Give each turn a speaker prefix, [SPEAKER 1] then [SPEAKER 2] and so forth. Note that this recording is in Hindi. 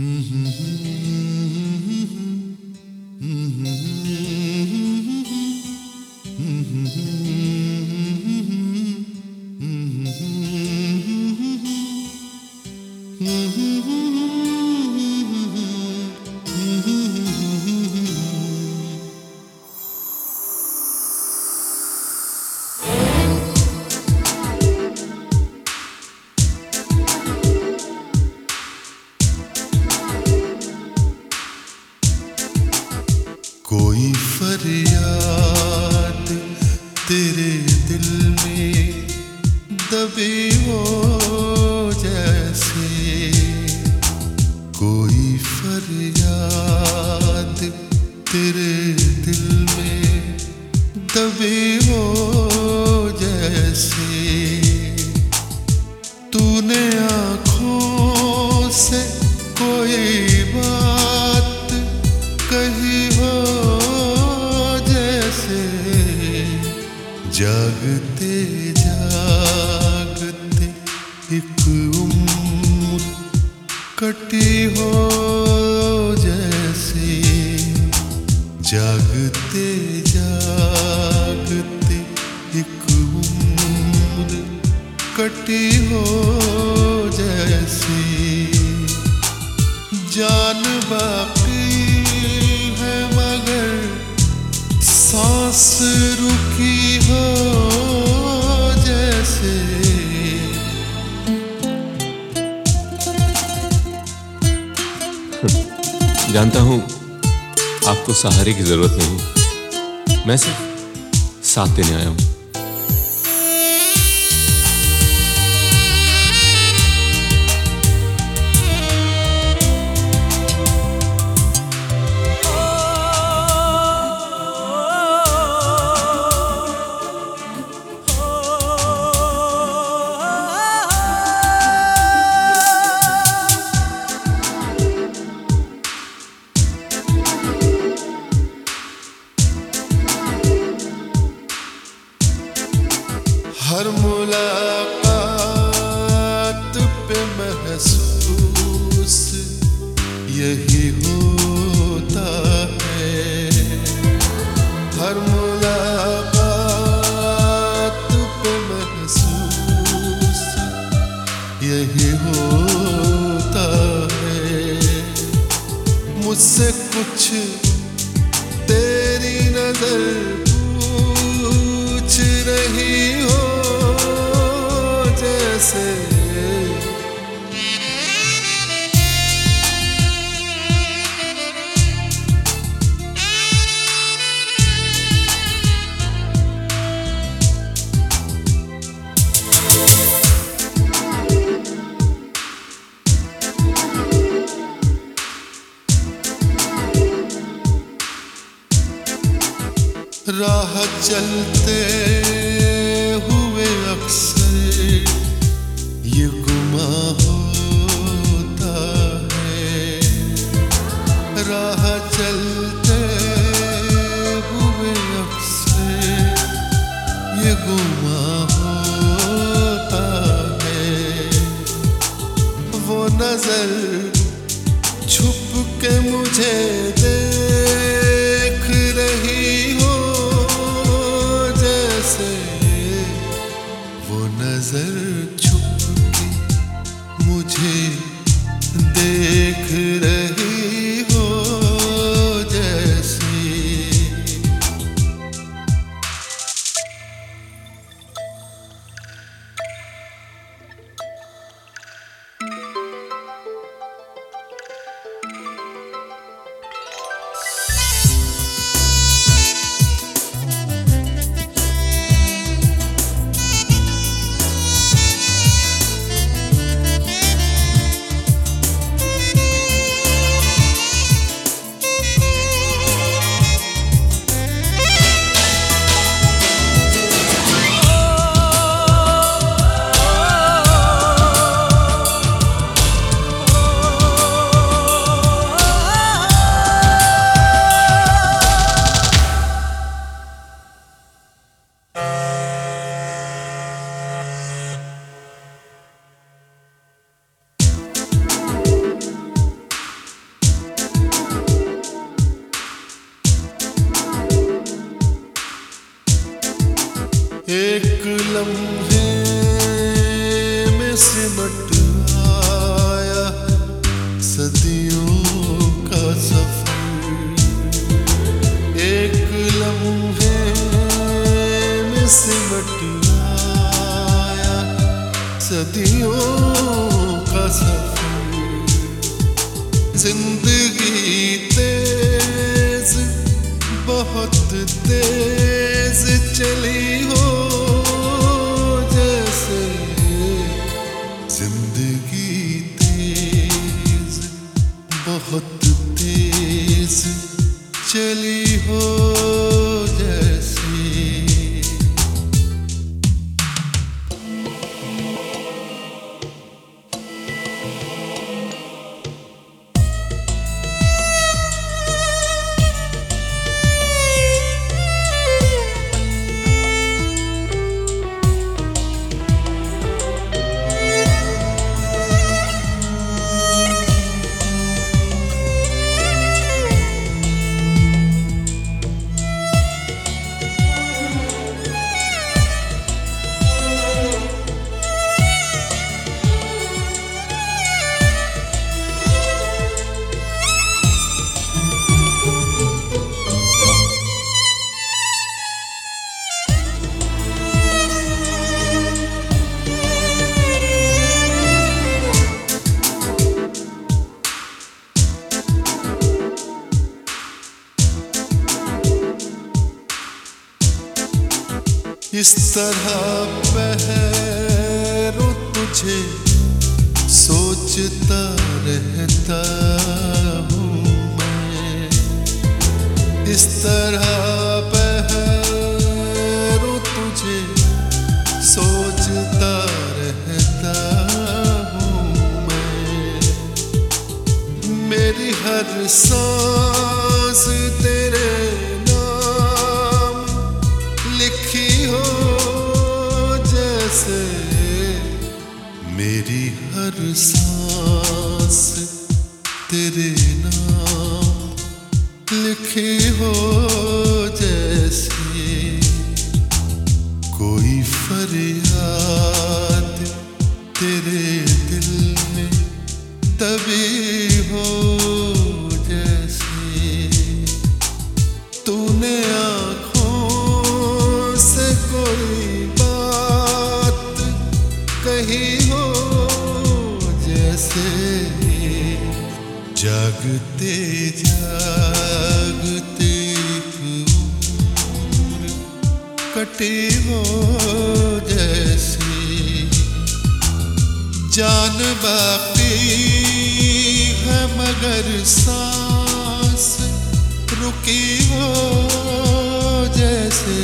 [SPEAKER 1] कोई फरियाद तेरे दिल में दबे हो जैसे। तूने आँखों से कोई बात कही हो जैसे। जागते जागते एक उम्र कटी हो जागते जागते एक उम्र कटी हो जैसे। जान बाकी है मगर सांस रुकी हो जैसे।
[SPEAKER 2] जानता हूँ आपको सहारे की ज़रूरत नहीं। मैं सिर्फ़ साथ देने आया हूँ।
[SPEAKER 1] महसूस यही होता है। हर मुलाकात पे महसूस, यही होता है। मुझसे कुछ तेरी नज़र पूछ रही हो, जैसे राह चलते हुए अक्सर लम्हे में सिमट आया सदियों का सफ़र। एक लम्हे में सिमट आया सदियों का सफ़र। ज़िंदगी इस तरह पहरो तुझे, सोचता रहता हूँ मैं। इस तरह पहरो तुझे, सोचता रहता हूँ मैं। मेरी हर सांस हर सांस तेरे नाम लिखे हो जैसे कोई फरियाद। जागते जागते कटी हो जैसे जान बाकी है मगर सांस रुकी हो जैसे।